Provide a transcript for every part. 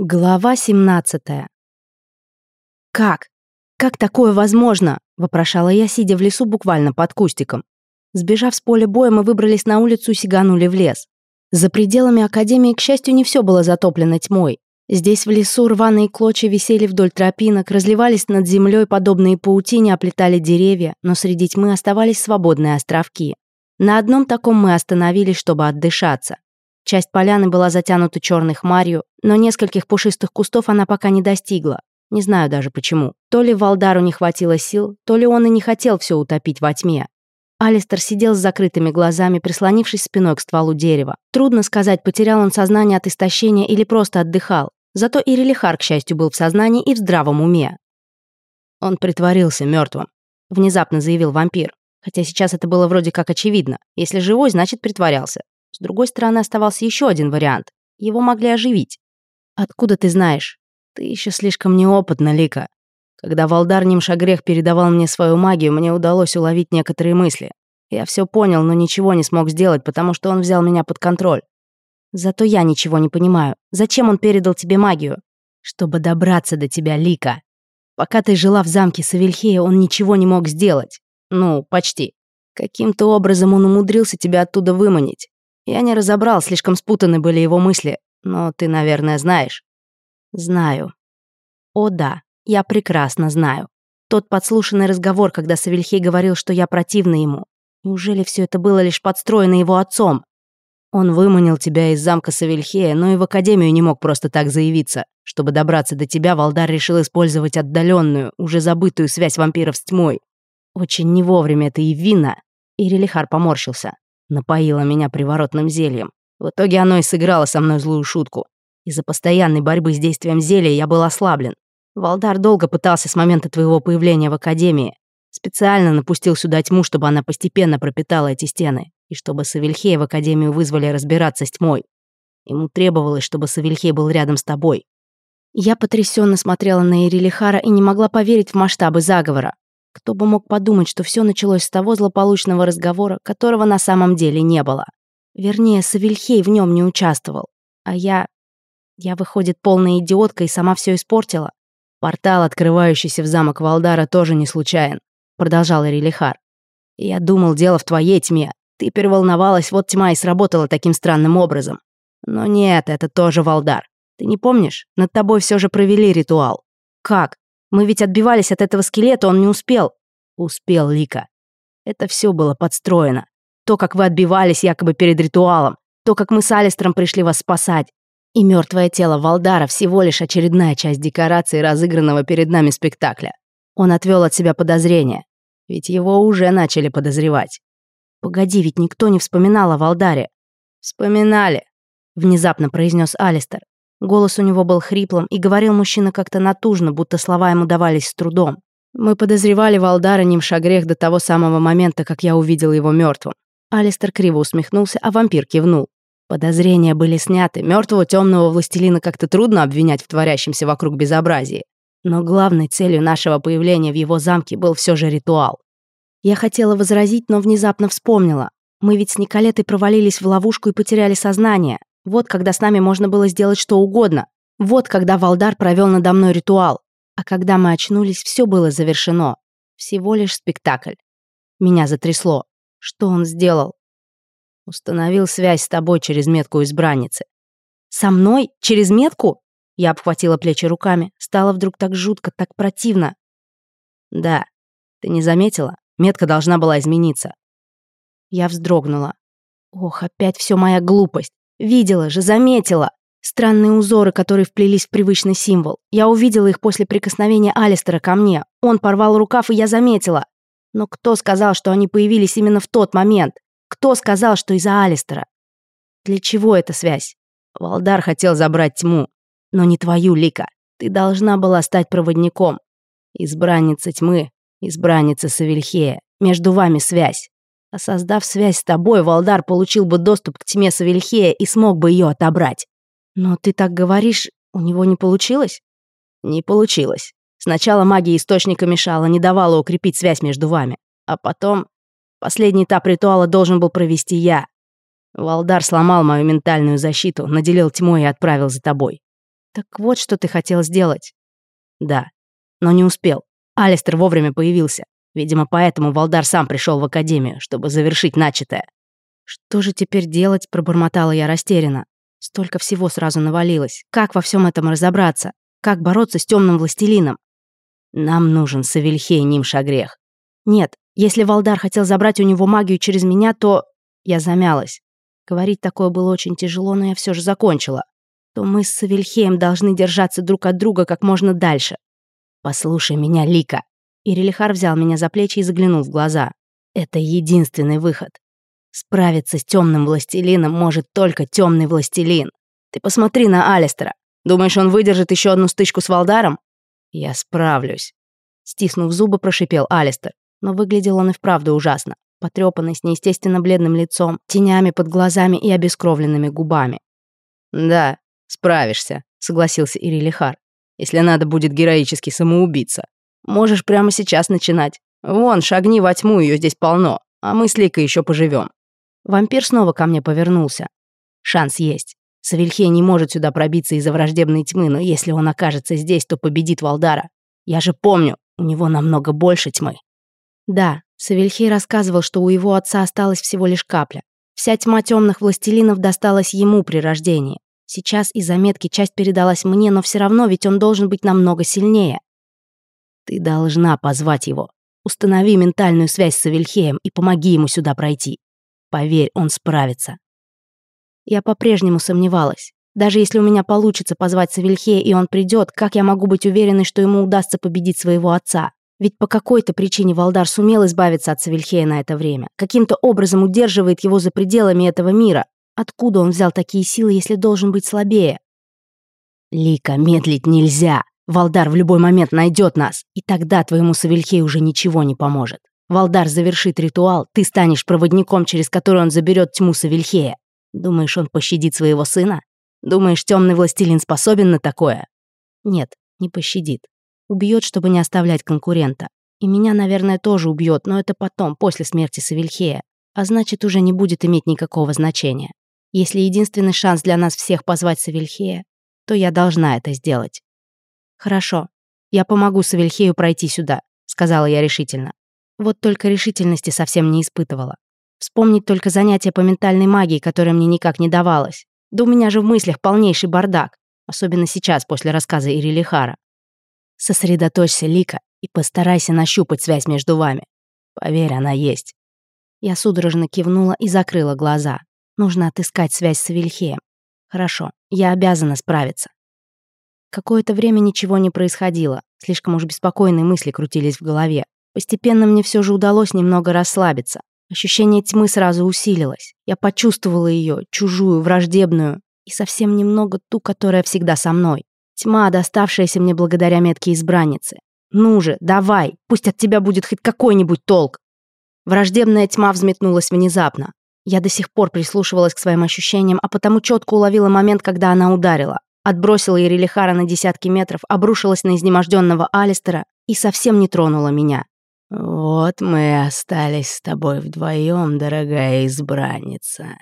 Глава 17. «Как? Как такое возможно?» – вопрошала я, сидя в лесу буквально под кустиком. Сбежав с поля боя, мы выбрались на улицу и сиганули в лес. За пределами академии, к счастью, не все было затоплено тьмой. Здесь в лесу рваные клочья висели вдоль тропинок, разливались над землей, подобные паутине оплетали деревья, но среди тьмы оставались свободные островки. На одном таком мы остановились, чтобы отдышаться. Часть поляны была затянута черной хмарью, но нескольких пушистых кустов она пока не достигла. Не знаю даже почему. То ли Валдару не хватило сил, то ли он и не хотел все утопить во тьме. Алистер сидел с закрытыми глазами, прислонившись спиной к стволу дерева. Трудно сказать, потерял он сознание от истощения или просто отдыхал. Зато Ирилихар, к счастью, был в сознании и в здравом уме. «Он притворился мертвым, внезапно заявил вампир. Хотя сейчас это было вроде как очевидно. Если живой, значит, притворялся. С другой стороны оставался еще один вариант. Его могли оживить. «Откуда ты знаешь?» «Ты еще слишком неопытна, Лика. Когда Валдар Нимшагрех передавал мне свою магию, мне удалось уловить некоторые мысли. Я все понял, но ничего не смог сделать, потому что он взял меня под контроль. Зато я ничего не понимаю. Зачем он передал тебе магию? Чтобы добраться до тебя, Лика. Пока ты жила в замке Савельхея, он ничего не мог сделать. Ну, почти. Каким-то образом он умудрился тебя оттуда выманить. Я не разобрал, слишком спутаны были его мысли, но ты, наверное, знаешь. Знаю. О да, я прекрасно знаю. Тот подслушанный разговор, когда Савельхей говорил, что я противна ему. Неужели все это было лишь подстроено его отцом? Он выманил тебя из замка Савельхея, но и в академию не мог просто так заявиться. Чтобы добраться до тебя, Валдар решил использовать отдаленную, уже забытую связь вампиров с тьмой. Очень не вовремя это и вина. Ирилихар поморщился напоила меня приворотным зельем. В итоге оно и сыграло со мной злую шутку. Из-за постоянной борьбы с действием зелья я был ослаблен. Валдар долго пытался с момента твоего появления в Академии. Специально напустил сюда тьму, чтобы она постепенно пропитала эти стены, и чтобы Савельхея в Академию вызвали разбираться с тьмой. Ему требовалось, чтобы Савельхей был рядом с тобой. Я потрясенно смотрела на Ирилихара и не могла поверить в масштабы заговора. Кто бы мог подумать, что все началось с того злополучного разговора, которого на самом деле не было. Вернее, Савельхей в нем не участвовал. А я... Я, выходит, полная идиотка и сама все испортила. Портал, открывающийся в замок Валдара, тоже не случайен, продолжал Эрилихар. Я думал, дело в твоей тьме. Ты переволновалась, вот тьма и сработала таким странным образом. Но нет, это тоже Валдар. Ты не помнишь? Над тобой все же провели ритуал. Как? Мы ведь отбивались от этого скелета, он не успел». «Успел, Лика. Это все было подстроено. То, как вы отбивались якобы перед ритуалом, то, как мы с Алистром пришли вас спасать, и мертвое тело Валдара всего лишь очередная часть декорации разыгранного перед нами спектакля. Он отвел от себя подозрения. Ведь его уже начали подозревать. Погоди, ведь никто не вспоминал о Валдаре. Вспоминали, внезапно произнес Алистер. Голос у него был хриплым, и говорил мужчина как-то натужно, будто слова ему давались с трудом. Мы подозревали Валдара Нимшагрех до того самого момента, как я увидел его мертвым. Алистер криво усмехнулся, а вампир кивнул. Подозрения были сняты. Мертвого темного властелина как-то трудно обвинять в творящемся вокруг безобразии. Но главной целью нашего появления в его замке был все же ритуал. Я хотела возразить, но внезапно вспомнила. Мы ведь с Николетой провалились в ловушку и потеряли сознание. Вот когда с нами можно было сделать что угодно. Вот когда Валдар провел надо мной ритуал. А когда мы очнулись, все было завершено. Всего лишь спектакль. Меня затрясло. Что он сделал? Установил связь с тобой через метку избранницы. Со мной? Через метку? Я обхватила плечи руками. Стало вдруг так жутко, так противно. Да. Ты не заметила? Метка должна была измениться. Я вздрогнула. Ох, опять все моя глупость. Видела же, заметила. Странные узоры, которые вплелись в привычный символ. Я увидела их после прикосновения Алистера ко мне. Он порвал рукав, и я заметила. Но кто сказал, что они появились именно в тот момент? Кто сказал, что из-за Алистера? Для чего эта связь? Валдар хотел забрать тьму. Но не твою, Лика. Ты должна была стать проводником. Избранница тьмы, избранница Савельхея. Между вами связь. А создав связь с тобой, Валдар получил бы доступ к тьме Савельхея и смог бы ее отобрать. Но ты так говоришь, у него не получилось? Не получилось. Сначала магия источника мешала, не давала укрепить связь между вами. А потом... Последний этап ритуала должен был провести я. Валдар сломал мою ментальную защиту, наделил тьмой и отправил за тобой. Так вот, что ты хотел сделать. Да, но не успел. Алистер вовремя появился. Видимо, поэтому Валдар сам пришел в академию, чтобы завершить начатое. «Что же теперь делать?» — пробормотала я растерянно. Столько всего сразу навалилось. Как во всем этом разобраться? Как бороться с темным властелином? Нам нужен Савельхей Нимшагрех. Нет, если Валдар хотел забрать у него магию через меня, то... Я замялась. Говорить такое было очень тяжело, но я все же закончила. То мы с Савельхеем должны держаться друг от друга как можно дальше. «Послушай меня, Лика», Ирилихар взял меня за плечи и заглянул в глаза. Это единственный выход. Справиться с темным властелином может только темный властелин. Ты посмотри на Алистера. Думаешь, он выдержит еще одну стычку с Валдаром? Я справлюсь. Стиснув зубы, прошипел Алистер. Но выглядел он и вправду ужасно. Потрепанный, с неестественно бледным лицом, тенями под глазами и обескровленными губами. «Да, справишься», — согласился Ирилихар. «Если надо будет героически самоубиться. Можешь прямо сейчас начинать. Вон, шагни во тьму, ее здесь полно. А мы с Ликой еще поживем. Вампир снова ко мне повернулся. Шанс есть. Савельхей не может сюда пробиться из-за враждебной тьмы, но если он окажется здесь, то победит Валдара. Я же помню, у него намного больше тьмы. Да, Савельхей рассказывал, что у его отца осталась всего лишь капля. Вся тьма темных властелинов досталась ему при рождении. Сейчас из заметки часть передалась мне, но все равно ведь он должен быть намного сильнее. Ты должна позвать его. Установи ментальную связь с Авельхеем и помоги ему сюда пройти. Поверь, он справится». Я по-прежнему сомневалась. Даже если у меня получится позвать Савельхея и он придет, как я могу быть уверенной, что ему удастся победить своего отца? Ведь по какой-то причине Валдар сумел избавиться от Савельхея на это время. Каким-то образом удерживает его за пределами этого мира. Откуда он взял такие силы, если должен быть слабее? «Лика, медлить нельзя!» Валдар в любой момент найдет нас, и тогда твоему Савельхею уже ничего не поможет. Валдар завершит ритуал, ты станешь проводником, через который он заберет тьму Савельхея. Думаешь, он пощадит своего сына? Думаешь, темный властелин способен на такое? Нет, не пощадит. Убьет, чтобы не оставлять конкурента. И меня, наверное, тоже убьет, но это потом, после смерти Савельхея. А значит, уже не будет иметь никакого значения. Если единственный шанс для нас всех позвать Савельхея, то я должна это сделать. «Хорошо, я помогу Савельхею пройти сюда», — сказала я решительно. Вот только решительности совсем не испытывала. Вспомнить только занятия по ментальной магии, которое мне никак не давалось. Да у меня же в мыслях полнейший бардак, особенно сейчас, после рассказа Ирилихара. Сосредоточься, Лика, и постарайся нащупать связь между вами. Поверь, она есть. Я судорожно кивнула и закрыла глаза. Нужно отыскать связь с Вильхеем. Хорошо, я обязана справиться. Какое-то время ничего не происходило. Слишком уж беспокойные мысли крутились в голове. Постепенно мне все же удалось немного расслабиться. Ощущение тьмы сразу усилилось. Я почувствовала ее, чужую, враждебную, и совсем немного ту, которая всегда со мной. Тьма, доставшаяся мне благодаря метке избранницы. Ну же, давай, пусть от тебя будет хоть какой-нибудь толк. Враждебная тьма взметнулась внезапно. Я до сих пор прислушивалась к своим ощущениям, а потому четко уловила момент, когда она ударила отбросила Ерилихара на десятки метров, обрушилась на изнеможденного Алистера и совсем не тронула меня. «Вот мы остались с тобой вдвоем, дорогая избранница»,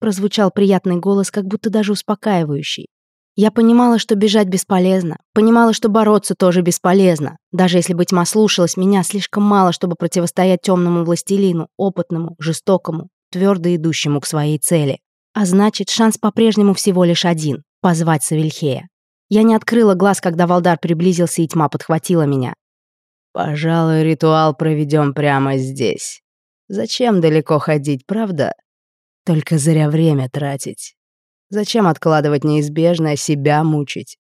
прозвучал приятный голос, как будто даже успокаивающий. Я понимала, что бежать бесполезно, понимала, что бороться тоже бесполезно. Даже если бы тьма слушалась меня, слишком мало, чтобы противостоять темному властелину, опытному, жестокому, твердо идущему к своей цели. А значит, шанс по-прежнему всего лишь один позвать Савельхея. Я не открыла глаз, когда Валдар приблизился, и тьма подхватила меня. «Пожалуй, ритуал проведем прямо здесь. Зачем далеко ходить, правда? Только зря время тратить. Зачем откладывать неизбежное, себя мучить?»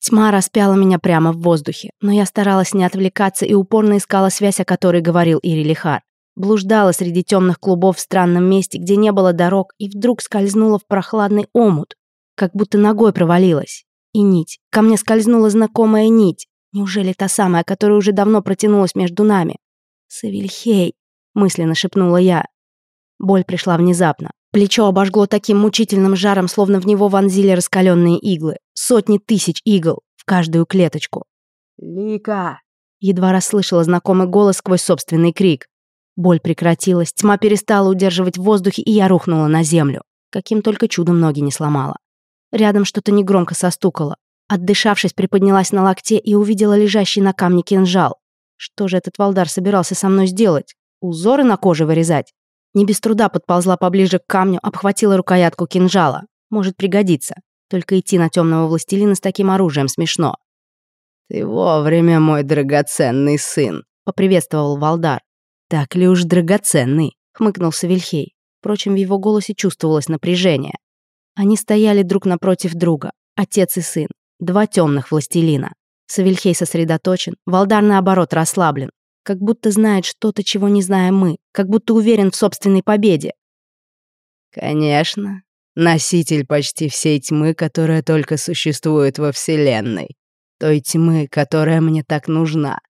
Тьма распяла меня прямо в воздухе, но я старалась не отвлекаться и упорно искала связь, о которой говорил Ирилихар. Блуждала среди темных клубов в странном месте, где не было дорог, и вдруг скользнула в прохладный омут, как будто ногой провалилась. И нить. Ко мне скользнула знакомая нить. Неужели та самая, которая уже давно протянулась между нами? «Савельхей!» — мысленно шепнула я. Боль пришла внезапно. Плечо обожгло таким мучительным жаром, словно в него вонзили раскаленные иглы. Сотни тысяч игл в каждую клеточку. «Лика!» — едва расслышала знакомый голос сквозь собственный крик. Боль прекратилась, тьма перестала удерживать в воздухе, и я рухнула на землю. Каким только чудом ноги не сломала. Рядом что-то негромко состукало. Отдышавшись, приподнялась на локте и увидела лежащий на камне кинжал. Что же этот Валдар собирался со мной сделать? Узоры на коже вырезать? Не без труда подползла поближе к камню, обхватила рукоятку кинжала. Может пригодиться. Только идти на темного властелина с таким оружием смешно. «Ты вовремя, мой драгоценный сын», — поприветствовал Валдар. «Так ли уж драгоценный?» — хмыкнул Савельхей. Впрочем, в его голосе чувствовалось напряжение. Они стояли друг напротив друга, отец и сын, два темных властелина. Савельхей сосредоточен, Валдар, наоборот, расслаблен, как будто знает что-то, чего не знаем мы, как будто уверен в собственной победе. «Конечно, носитель почти всей тьмы, которая только существует во Вселенной, той тьмы, которая мне так нужна.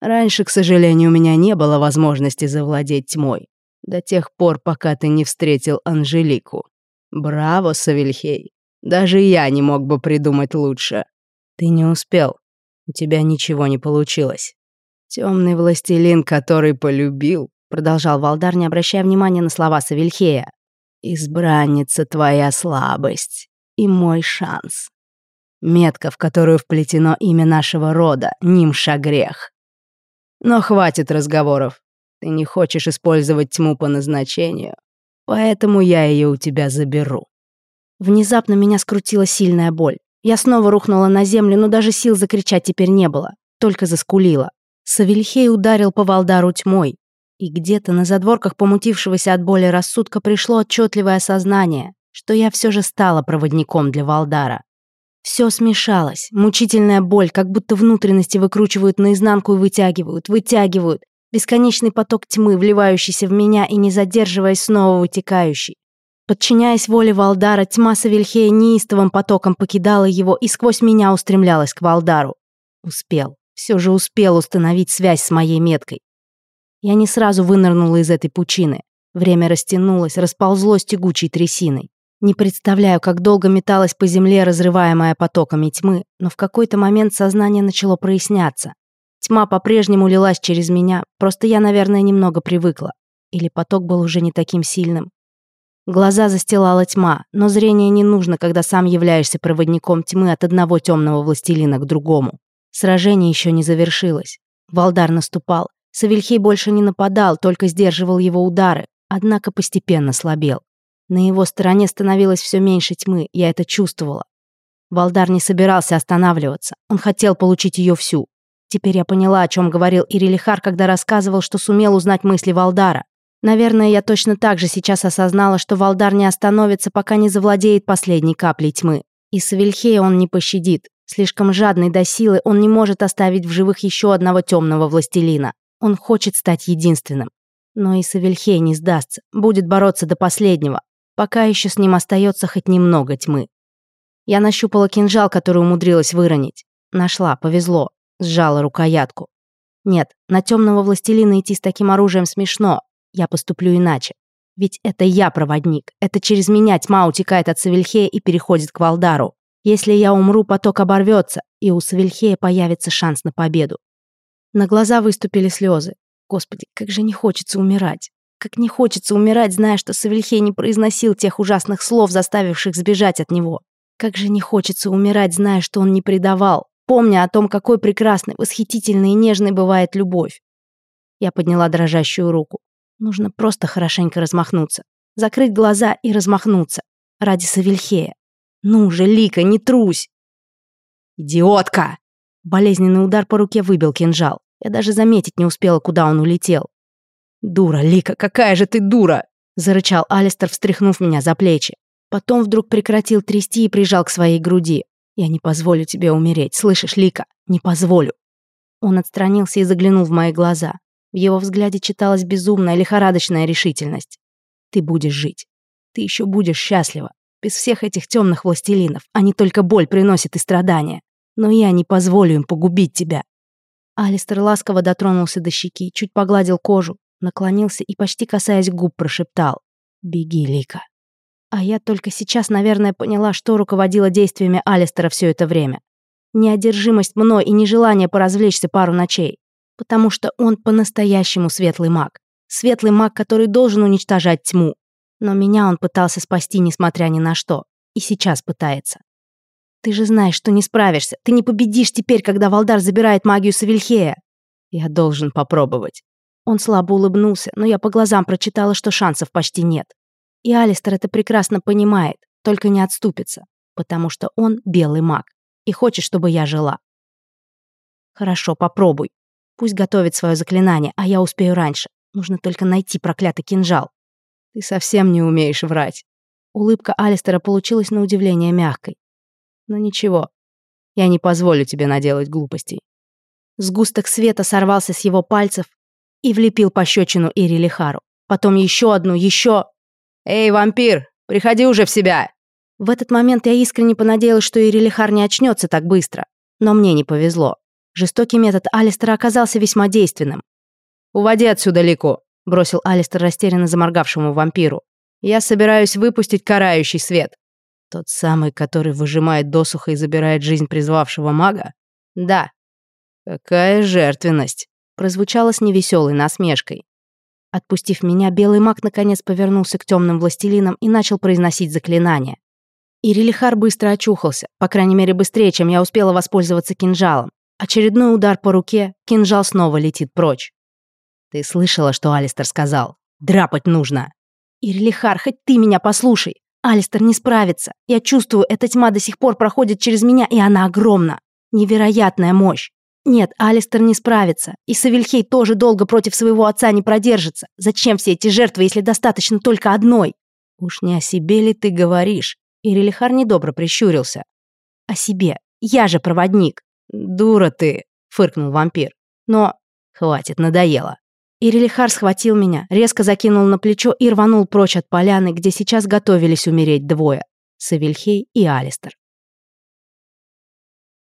Раньше, к сожалению, у меня не было возможности завладеть тьмой, до тех пор, пока ты не встретил Анжелику. Браво, Савельхей. Даже я не мог бы придумать лучше. Ты не успел. У тебя ничего не получилось. Темный властелин, который полюбил, продолжал Валдар, не обращая внимания на слова Савельхея. Избранница твоя слабость и мой шанс. Метка, в которую вплетено имя нашего рода, Нимша Грех. Но хватит разговоров. Ты не хочешь использовать тьму по назначению, поэтому я ее у тебя заберу». Внезапно меня скрутила сильная боль. Я снова рухнула на землю, но даже сил закричать теперь не было, только заскулила. Савельхей ударил по Валдару тьмой, и где-то на задворках помутившегося от боли рассудка пришло отчетливое осознание, что я все же стала проводником для Валдара. Все смешалось, мучительная боль, как будто внутренности выкручивают наизнанку и вытягивают, вытягивают, бесконечный поток тьмы, вливающийся в меня и не задерживаясь снова утекающий. Подчиняясь воле Валдара, тьма Савельхея неистовым потоком покидала его и сквозь меня устремлялась к Валдару. Успел. Все же успел установить связь с моей меткой. Я не сразу вынырнула из этой пучины. Время растянулось, расползлось тягучей трясиной. Не представляю, как долго металась по земле, разрываемая потоками тьмы, но в какой-то момент сознание начало проясняться. Тьма по-прежнему лилась через меня, просто я, наверное, немного привыкла. Или поток был уже не таким сильным. Глаза застилала тьма, но зрение не нужно, когда сам являешься проводником тьмы от одного темного властелина к другому. Сражение еще не завершилось. Валдар наступал. Савельхей больше не нападал, только сдерживал его удары, однако постепенно слабел. На его стороне становилось все меньше тьмы, я это чувствовала. Валдар не собирался останавливаться. Он хотел получить ее всю, Теперь я поняла, о чем говорил Ирилихар, когда рассказывал, что сумел узнать мысли Валдара. Наверное, я точно так же сейчас осознала, что Валдар не остановится, пока не завладеет последней каплей тьмы. И Савельхея он не пощадит. Слишком жадный до силы, он не может оставить в живых еще одного темного властелина. Он хочет стать единственным. Но и Савельхей не сдастся, будет бороться до последнего. Пока еще с ним остается хоть немного тьмы. Я нащупала кинжал, который умудрилась выронить. Нашла, повезло сжала рукоятку. Нет, на темного властелина идти с таким оружием смешно. Я поступлю иначе. Ведь это я проводник. Это через меня тьма утекает от Савельхея и переходит к Валдару. Если я умру, поток оборвется, и у Савельхея появится шанс на победу. На глаза выступили слезы. Господи, как же не хочется умирать. Как не хочется умирать, зная, что Савельхей не произносил тех ужасных слов, заставивших сбежать от него. Как же не хочется умирать, зная, что он не предавал. Помня о том, какой прекрасной, восхитительной и нежной бывает любовь. Я подняла дрожащую руку. Нужно просто хорошенько размахнуться. Закрыть глаза и размахнуться. Ради Савельхея. Ну же, Лика, не трусь! Идиотка! Болезненный удар по руке выбил кинжал. Я даже заметить не успела, куда он улетел. «Дура, Лика, какая же ты дура!» — зарычал Алистер, встряхнув меня за плечи. Потом вдруг прекратил трясти и прижал к своей груди. Я не позволю тебе умереть, слышишь, Лика? Не позволю!» Он отстранился и заглянул в мои глаза. В его взгляде читалась безумная, лихорадочная решительность. «Ты будешь жить. Ты еще будешь счастлива. Без всех этих темных властелинов. Они только боль приносят и страдания. Но я не позволю им погубить тебя». Алистер ласково дотронулся до щеки, чуть погладил кожу, наклонился и, почти касаясь губ, прошептал. «Беги, Лика». А я только сейчас, наверное, поняла, что руководила действиями Алистера все это время. Неодержимость мной и нежелание поразвлечься пару ночей. Потому что он по-настоящему светлый маг. Светлый маг, который должен уничтожать тьму. Но меня он пытался спасти, несмотря ни на что. И сейчас пытается. Ты же знаешь, что не справишься. Ты не победишь теперь, когда Валдар забирает магию Савельхея. Я должен попробовать. Он слабо улыбнулся, но я по глазам прочитала, что шансов почти нет. И Алистер это прекрасно понимает, только не отступится, потому что он белый маг и хочет, чтобы я жила. Хорошо, попробуй. Пусть готовит свое заклинание, а я успею раньше. Нужно только найти проклятый кинжал. Ты совсем не умеешь врать. Улыбка Алистера получилась на удивление мягкой. Но ничего, я не позволю тебе наделать глупостей. Сгусток света сорвался с его пальцев и влепил пощечину Ири Лихару. Потом еще одну, еще... «Эй, вампир, приходи уже в себя!» В этот момент я искренне понадеялась, что Ирилихар не очнется так быстро. Но мне не повезло. Жестокий метод Алистера оказался весьма действенным. «Уводи отсюда Лику», — бросил Алистер растерянно заморгавшему вампиру. «Я собираюсь выпустить карающий свет». «Тот самый, который выжимает досуха и забирает жизнь призвавшего мага?» «Да». «Какая жертвенность!» — прозвучало с невеселой насмешкой. Отпустив меня, белый маг наконец повернулся к темным властелинам и начал произносить заклинание. Ирилихар быстро очухался, по крайней мере быстрее, чем я успела воспользоваться кинжалом. Очередной удар по руке, кинжал снова летит прочь. «Ты слышала, что Алистер сказал? Драпать нужно!» «Ирилихар, хоть ты меня послушай! Алистер не справится! Я чувствую, эта тьма до сих пор проходит через меня, и она огромна! Невероятная мощь! Нет, Алистер не справится, и Савельхей тоже долго против своего отца не продержится. Зачем все эти жертвы, если достаточно только одной? Уж не о себе ли ты говоришь? Ирилихар недобро прищурился. О себе. Я же проводник. Дура ты, фыркнул вампир. Но хватит, надоело. Ирилихар схватил меня, резко закинул на плечо и рванул прочь от поляны, где сейчас готовились умереть двое — Савельхей и Алистер.